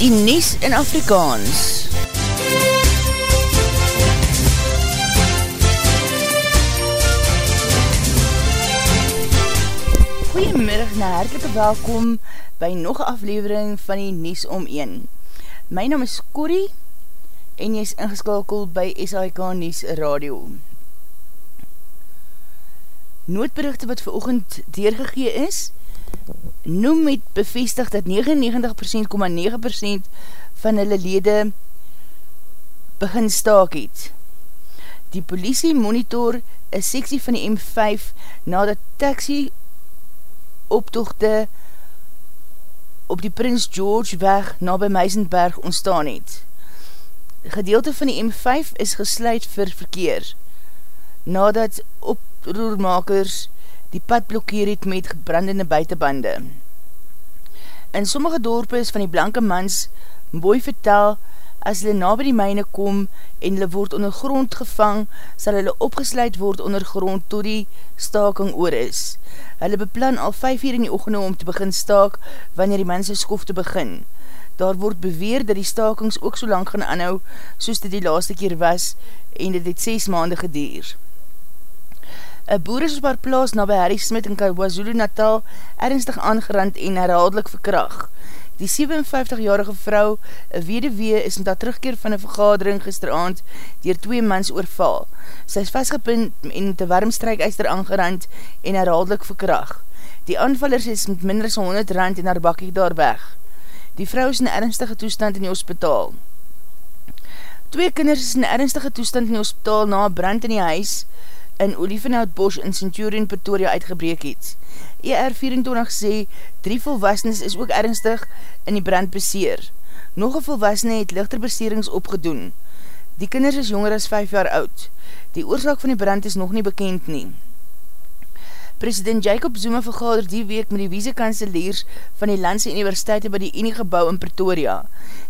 die Nies in Afrikaans. Goeiemiddag en hartelike welkom by nog aflevering van die Nies om 1. My naam is Corrie en jy is ingeskakeld by SAIK Nies Radio. Noodberichte wat vir oogend deurgegee is, noem het bevestig dat 99,9% van hulle lede begin staak het. Die politie monitor een seksie van die M5 nadat taxi optochte op die Prins George weg na by Meisenberg ontstaan het. Gedeelte van die M5 is gesluit vir verkeer nadat oproermakers die pad blokkeer het met gebrandende buitenbande. In sommige dorpe is van die blanke mans mooi vertel, as hulle na by die myne kom en hulle word onder grond gevang, sal hulle opgesluit word onder grond tot die staking oor is. Hulle beplan al 5 uur in die ochende om te begin staak, wanneer die mense skof te begin. Daar word beweer dat die stakings ook so lang gaan anhou, soos dit die laaste keer was, en dit het 6 maande gedeer. Een boer is op haar plaas na by Harry Smit in KwaZulu Natal ernstig aangerand en herhaaldelik verkracht. Die 57-jarige vrou, een wedewee, is met haar terugkeer van een vergadering gisteravond dier twee mans oorval. Sy is vastgepind en met een warmstrijkeister aangerand en herhaaldelik verkracht. Die aanvallers is met minder as 100 rand en haar bakkie daar weg. Die vrou is in ernstige toestand in die hospitaal. Twee kinders is in ernstige toestand in die hospitaal na brand in die huis, in Olivenhout Bosch in Centurion Pretoria uitgebreek het. ER24 sê, drie volwassenes is ook ernstig in die brand beseer. Nog een volwassene het lichter beserings opgedoen. Die kinders is jonger as 5 jaar oud. Die oorzaak van die brand is nog nie bekend nie. President Jacob Zuma vergader die week met die wiesekanseliers van die landse universiteite by die Unie gebouw in Pretoria.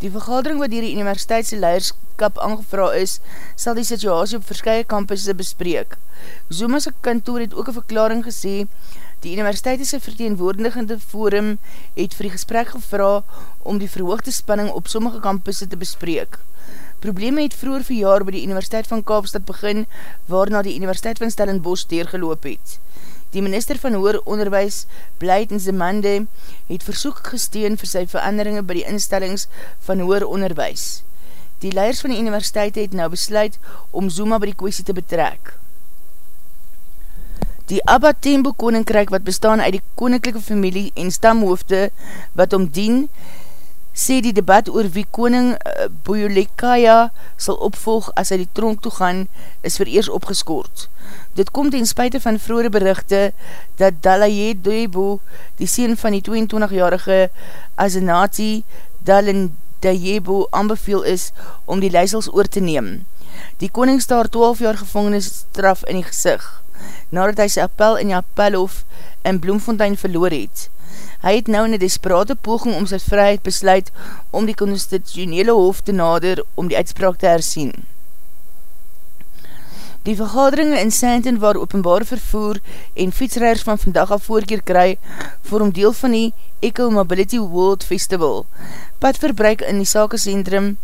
Die vergadering wat dier die universiteitse leiderskap aangevra is, sal die situasie op verskye campusse bespreek. Zuma's kantoor het ook een verklaring gesê, die universiteitse verteenwoordigende forum het vir die gesprek gevra om die verhoogde spanning op sommige campusse te bespreek. Probleme het vroeger verjaar by die Universiteit van Kaapstad begin, waarna die Universiteit van Stellenbosch teergeloop het. Die minister van Hoor Onderwijs, Blyt en Zemande, het versoek gesteen vir sy veranderinge by die instellings van Hoor Onderwijs. Die leiders van die universiteit het nou besluit om Zuma by die kwestie te betrek. Die Abba Tembo Koninkryk wat bestaan uit die koninklijke familie en stamhoofde wat omdien, sê die debat oor wie koning uh, Boyolekaya sal opvolg as hy die tronk toe gaan, is vereers opgeskoord. Dit kom ten spuite van vroere berichte dat Dalaye Doebo, die sien van die 22-jarige Azenati Dalendayebo aanbeveel is om die leisels oor te neem. Die koning staar 12 jaar gevangenisstraf in die gezicht, nadat hy sy appel in Japelhof in Bloemfontein verloor het. Hy het nou in die desperate poging om sy vryheid besluit om die constitutionele hof te nader om die uitspraak te hersien. Die vergaderinge in Sandton waar openbaar vervoer en fietsrijders van vandag al voorkeer kry, vorm deel van die Eco Mobility World Festival. Padverbruik in die sakecentrum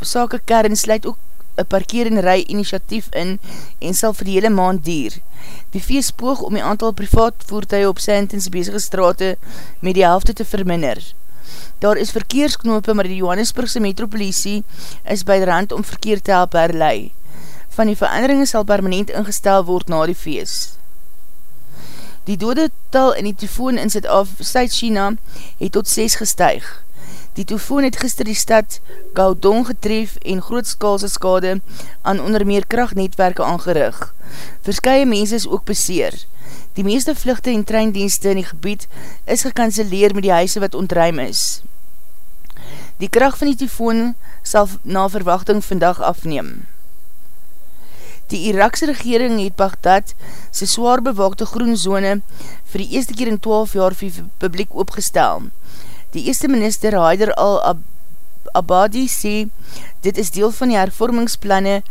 sake kern sluit ook parkeer en rij initiatief in en sal vir die hele maand dier. Die feest poog om die aantal privaat voertuig op Sandtons bezige strate met die helfte te verminder. Daar is verkeersknope, maar die Johannesburgse metropolisie is by de rand om verkeer te help herlei van die veranderinge sal permanent ingestel word na die feest. Die dode tal in die tyfoon in Zuid-China het tot 6 gestuig. Die tyfoon het gister die stad Gaudong getref en grootskaalse skade aan onder meer krachtnetwerke aangerig. Verskye mense is ook beseer. Die meeste vluchte en treindienste in die gebied is gekanceleer met die huise wat ontruim is. Die kracht van die tyfoon sal na verwachting vandag afneem. Die Irakse regering het Baghdad sy zwaar bewaakte groenzone vir die eerste keer in 12 jaar vir publiek opgestel. Die eerste minister Haider Abadi sê, dit is deel van die hervormingsplanne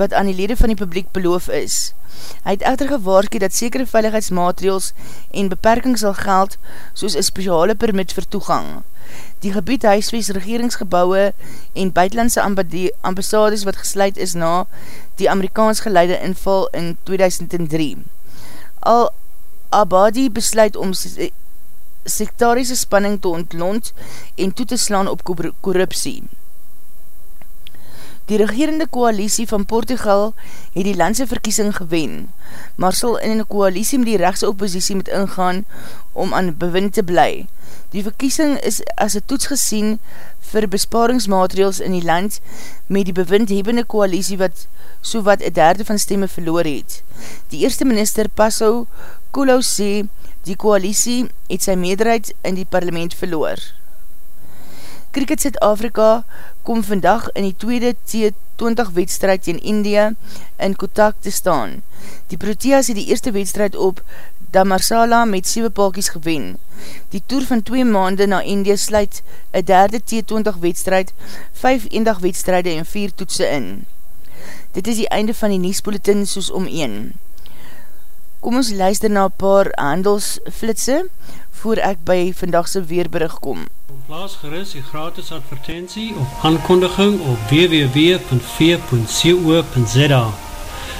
wat aan die lede van die publiek beloof is. Hy het echter gewaarski dat sekere veiligheidsmaatregels en beperking sal geld soos een speciale permit vir toegang. Die gebied huiswees regeringsgebouwe en buitenlandse ambassades wat gesluit is na die Amerikaans geleide inval in 2003. Al Abadi besluit om sektariese spanning te ontlont en toe te slaan op korruptie. Die regerende koalisie van Portugal het die landse verkiesing gewen, maar sal in een koalisie met die rechtse oppositie moet ingaan om aan bewind te bly. Die verkiesing is as een toets gesien vir besparingsmaatregels in die land met die bewindhebende koalisie wat so wat een derde van stemme verloor het. Die eerste minister Passau Kulau sê die koalisie het sy meerderheid in die parlement verloor. Cricket Zuid-Afrika kom vandag in die tweede T20 wedstrijd in India in Kotak te staan. Die Proteas het die eerste wedstrijd op Damarsala met 7 palkies gewen. Die toer van 2 maande na India sluit een derde T20 wedstrijd, 5 eendag wedstrijde en 4 toetse in. Dit is die einde van die Niesbulletin soos om 1. Kom ons luister na paar handelsflitse voor ek by vandagse weerberig kom. Plaas gerust die gratis advertentie of aankondiging op www.v.co.za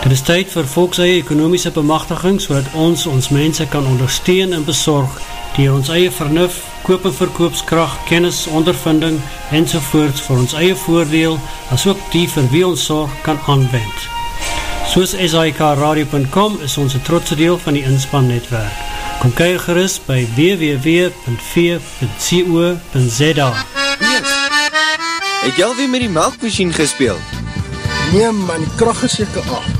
Dit is tyd vir volks eie ekonomiese bemachtiging so dat ons ons mense kan ondersteun en bezorg die ons eie vernuf, koop en verkoopskracht, kennis, ondervinding en sovoorts vir ons eie voordeel as ook die vir wie ons zorg kan aanwend. Soos SIKRadio.com is ons een trotse deel van die inspannetwerk. Kom kyk gerust by www.v.co.za Het jy alweer met die melkmachine gespeeld? Nee man, die kracht is jyke af.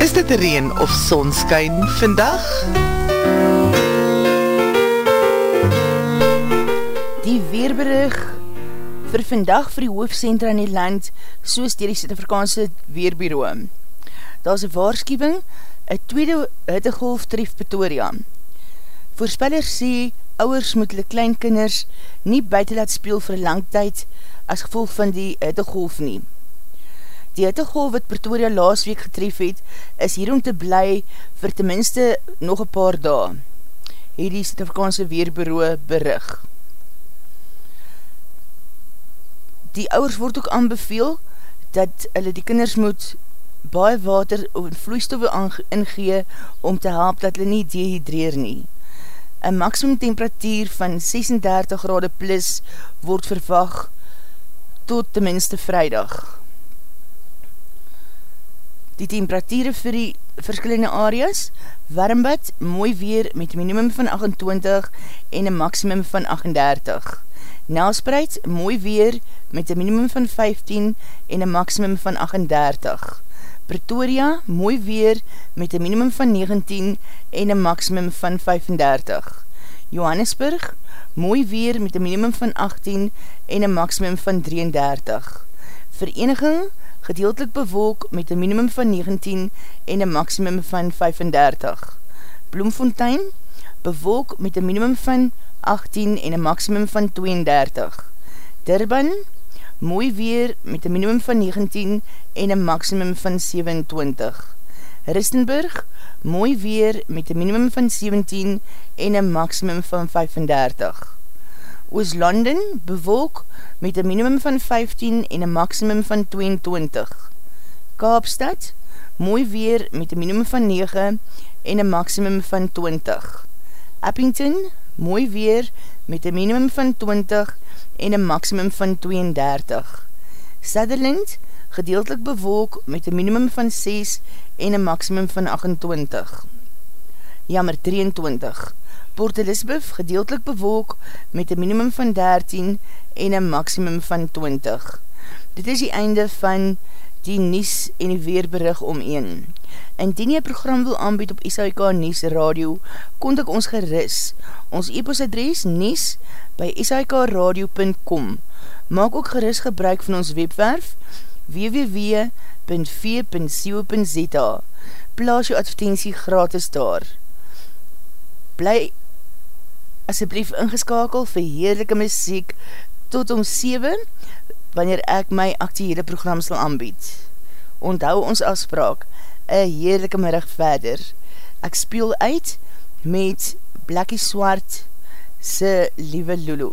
Is dit reen of sonskyn vandag? Die weerberig vir vandag vir die hoofdcentra in die land soos dier die Suid-Afrikaanse Weerbureau. Daar is een waarschuwing, een tweede hittegolf tref Pretoria. Voorspellers sê, ouwers moet hulle kleinkinders nie buiten laat speel vir lang tyd as gevolg van die hittegolf nie. Die hittegolf wat Pretoria laas week getref het, is hier om te bly vir tenminste nog een paar dae, het die Suid-Afrikaanse Weerbureau berig. Die ouwers word ook aanbeveel dat hulle die kinders moet baie water of vloeistoffe ingee om te help dat hulle nie dehydreer nie. Een maximum temperatuur van 36 grade plus word verwag tot tenminste vrijdag die temperatuur vir die verskillende areas, warmbad, mooi weer met minimum van 28 en een maximum van 38. Nelspreid, mooi weer met een minimum van 15 en een maximum van 38. Pretoria, mooi weer met een minimum van 19 en een maximum van 35. Johannesburg, mooi weer met een minimum van 18 en een maximum van 33. Vereniging, gedeeltelik bewolk met een minimum van 19 en een maximum van 35. Bloemfontein, bewolk met een minimum van 18 en een maximum van 32. Durban, mooi weer met een minimum van 19 en een maximum van 27. Ristenburg, mooi weer met een minimum van 17 en een maximum van 35. Ooslanden, bewolk met een minimum van 15 en een maximum van 22. Kaapstad, mooi weer met een minimum van 9 en een maximum van 20. Eppington, mooi weer met een minimum van 20 en een maximum van 32. Sutherland, gedeeltelik bewolk met een minimum van 6 en een maximum van 28. Jammer 23. Port Elizabeth gedeeltelik bewolk met een minimum van 13 en een maximum van 20. Dit is die einde van die Nies en die Weerberig om een. Indien jy program wil aanbied op SAIK Nies Radio, kontak ons geris. Ons e-postadres Nies by sikradio.com Maak ook geris gebruik van ons webwerf www.v.co.za Plaas jou advertentie gratis daar. Bly asjeblief ingeskakel vir heerlijke muziek tot om 7, wanneer ek my actiehede program sal aanbied. Onthou ons afspraak, een heerlijke middag verder. Ek speel uit met Blackie Swart se Liewe Lulu.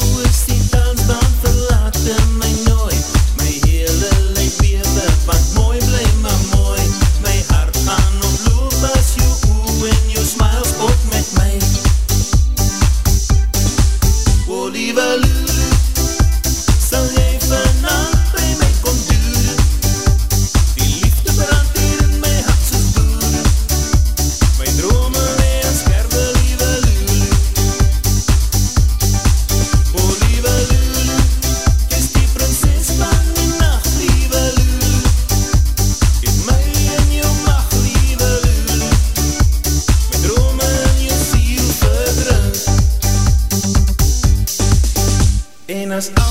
us.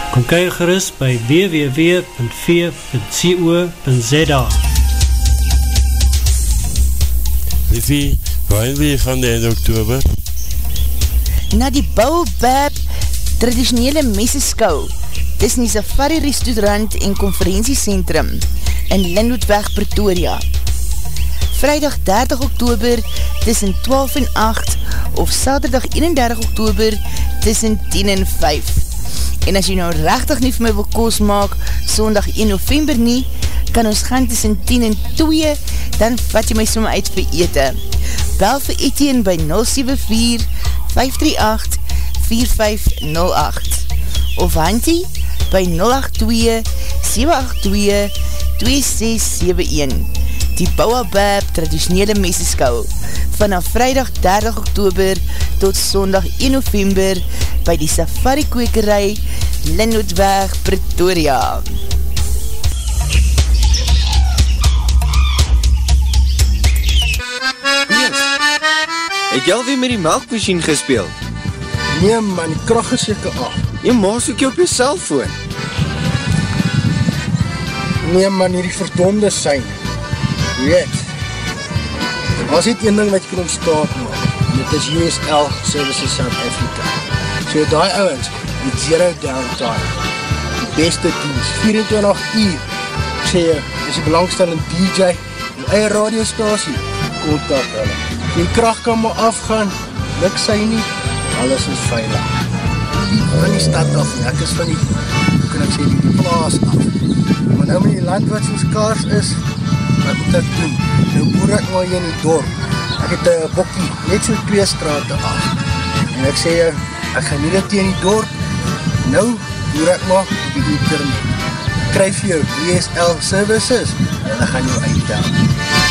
Kom kyk gerust by www.v.co.za Liffie, waarin wil jy gaan die einde oktober? Na die Baobab traditionele meseskou dis in die Safari Restaurant en Conferentiecentrum in Lindhoedweg, Pretoria. Vrijdag 30 oktober tussen 12 en 8 of Saterdag 31 oktober tussen 10 en 5. En as jy nou rechtig nie vir my wil koos maak, sondag 1 november nie, kan ons gaan tussen 10 en 2, dan vat jy my som uit vir ete. bel vir Etienne by 074-538-4508 of Hantie by 082-782-2671 Die Bouwabab traditionele meseskou vanaf vrijdag 30 oktober tot sondag 1 november by die safari kwekerij Linnootweg Pretoria. Het jy alweer met die melkmachine gespeeld? Nee man, die kracht is jyke af. Jy maas ook jy op jy cellfoon. Nee man, hier die verdonde sein. Weet, was dit een ding wat jy kan ontstaat maak. Dit is USL Services South Africa. So die ouwens, met zero downtime. Die beste dienst, 24 uur. Ek sê jy, is die belangstellende DJ, die eie radiostasie, kontak hulle. Die kracht kan maar afgaan, luk sy nie, alles is veilig. Van die stad af, ek is van die, hoe kan ek sê, die plaas af. Maar nou met die land wat soos kaars is, wat moet ek doen? Nou boer ek maar hier in die dorp. Ek het een bokkie, net so twee straten af. En ek sê, ek gaan nie dit in die dorp. Nou boer ek maar op die internet. Kryf jou DSL services en ek gaan jou uitdaan.